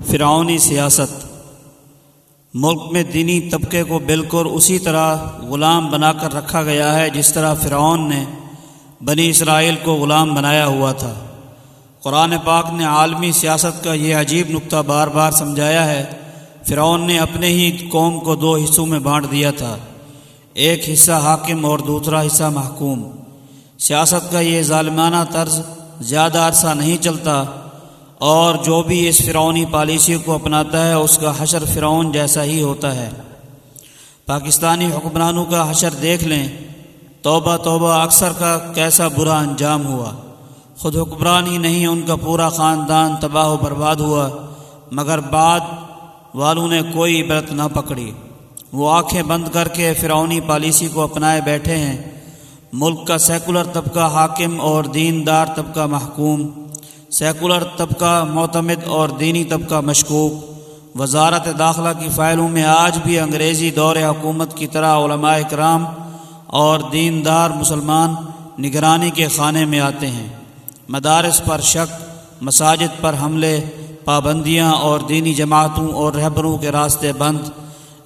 فرعونی سیاست۔ ملک میں دینی طبقے کو بالکل اسی طرح غلام بنا کر رکھا گیا ہے جس طرح فرعون نے بنی اسرائیل کو غلام بنایا ہوا تھا۔ قرآن پاک نے عالمی سیاست کا یہ عجیب نقطہ بار بار سمجھایا ہے۔ فرعون نے اپنے ہی قوم کو دو حصوں میں بانٹ دیا تھا۔ ایک حصہ حاکم اور دوسرا حصہ محکوم۔ سیاست کا یہ ظالمانہ طرز زیادہ عرصہ نہیں چلتا۔ اور جو بھی اس فرعونی پالیسی کو اپناتا ہے، اس کا حشر فرعون جیسا ہی ہوتا ہے۔ پاکستانی حکمرانوں کا حشر دیکھ لیں۔ توبہ توبہ، اکثر کا کیسا برا انجام ہوا۔ خود حکمران ہی نہیں، ان کا پورا خاندان تباہ و برباد ہوا۔ مگر بعد والوں نے کوئی عبرت نہ پکڑی۔ وہ آنکھیں بند کر کے فرعونی پالیسی کو اپنائے بیٹھے ہیں۔ ملک کا سیکولر طبقہ حاکم اور دیندار طبقہ محکوم۔ سیکولر طبقہ معتمد اور دینی طبقہ مشکوک۔ وزارت داخلہ کی فائلوں میں آج بھی انگریزی دور حکومت کی طرح علماء کرام اور دیندار مسلمان نگرانی کے خانے میں آتے ہیں۔ مدارس پر شک، مساجد پر حملے، پابندیاں اور دینی جماعتوں اور رہبروں کے راستے بند۔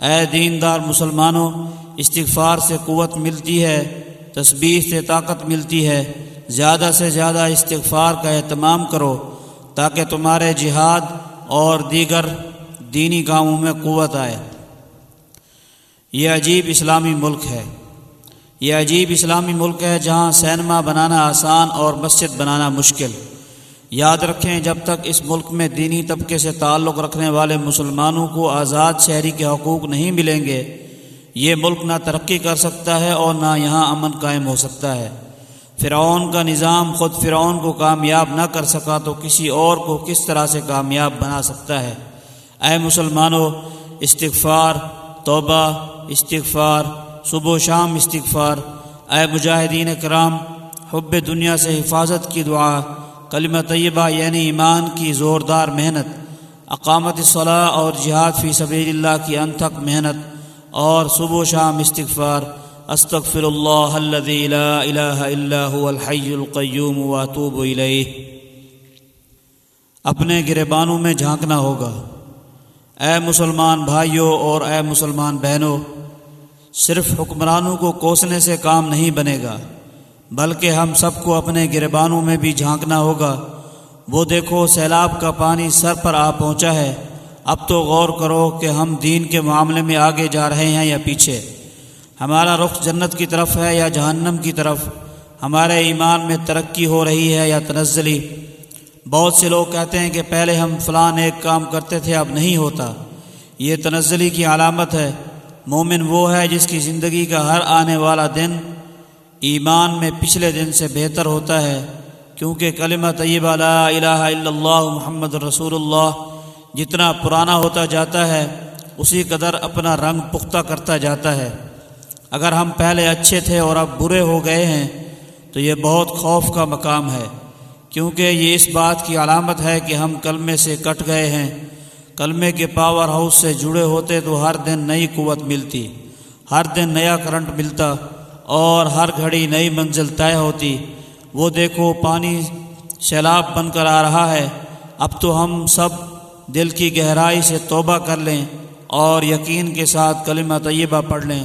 اے دیندار مسلمانوں، استغفار سے قوت ملتی ہے، تسبیح سے طاقت ملتی ہے۔ زیادہ سے زیادہ استغفار کا اہتمام کرو تاکہ تمہارے جہاد اور دیگر دینی کاموں میں قوت آئے۔ یہ عجیب اسلامی ملک ہے۔ یہ عجیب اسلامی ملک ہے جہاں سینما بنانا آسان اور مسجد بنانا مشکل۔ یاد رکھیں جب تک اس ملک میں دینی طبقے سے تعلق رکھنے والے مسلمانوں کو آزاد شہری کے حقوق نہیں ملیں گے، یہ ملک نہ ترقی کر سکتا ہے اور نہ یہاں امن قائم ہو سکتا ہے۔ فرعون کا نظام خود فرعون کو کامیاب نہ کر سکا تو کسی اور کو کس طرح سے کامیاب بنا سکتا ہے؟ اے مسلمانوں، استغفار، توبہ، استغفار، صبح و شام استغفار۔ اے مجاہدین کرام، حب دنیا سے حفاظت کی دعا، کلمہ طیبہ یعنی ایمان کی زوردار محنت، اقامت صلاح اور جہاد فی سبیل اللہ کی انتھک محنت، اور صبح و شام استغفار۔ استغفر اللہ الذي لا الہ الا هو الحی القیوم واتوب الیہ اپنے گربانوں میں جھانکنا ہوگا۔ اے مسلمان بھائیوں اور اے مسلمان بہنوں، صرف حکمرانوں کو کوسنے سے کام نہیں بنے گا، بلکہ ہم سب کو اپنے گربانوں میں بھی جھانکنا ہوگا۔ وہ دیکھو، سیلاب کا پانی سر پر آ پہنچا ہے۔ اب تو غور کرو کہ ہم دین کے معاملے میں آگے جا رہے ہیں یا پیچھے۔ ہمارا رخ جنت کی طرف ہے یا جہنم کی طرف؟ ہمارے ایمان میں ترقی ہو رہی ہے یا تنزلی؟ بہت سے لوگ کہتے ہیں کہ پہلے ہم فلان ایک کام کرتے تھے، اب نہیں ہوتا۔ یہ تنزلی کی علامت ہے۔ مومن وہ ہے جس کی زندگی کا ہر آنے والا دن ایمان میں پچھلے دن سے بہتر ہوتا ہے۔ کیونکہ کلمہ طیبہ لا الہ الا اللہ محمد رسول اللہ جتنا پرانا ہوتا جاتا ہے، اسی قدر اپنا رنگ پختہ کرتا جاتا ہے۔ اگر ہم پہلے اچھے تھے اور اب برے ہو گئے ہیں، تو یہ بہت خوف کا مقام ہے، کیونکہ یہ اس بات کی علامت ہے کہ ہم کلمے سے کٹ گئے ہیں۔ کلمے کے پاور ہاؤس سے جڑے ہوتے تو ہر دن نئی قوت ملتی، ہر دن نیا کرنٹ ملتا اور ہر گھڑی نئی منزل طے ہوتی۔ وہ دیکھو، پانی سیلاب بن کر آ رہا ہے۔ اب تو ہم سب دل کی گہرائی سے توبہ کر لیں اور یقین کے ساتھ کلمہ طیبہ پڑھ لیں۔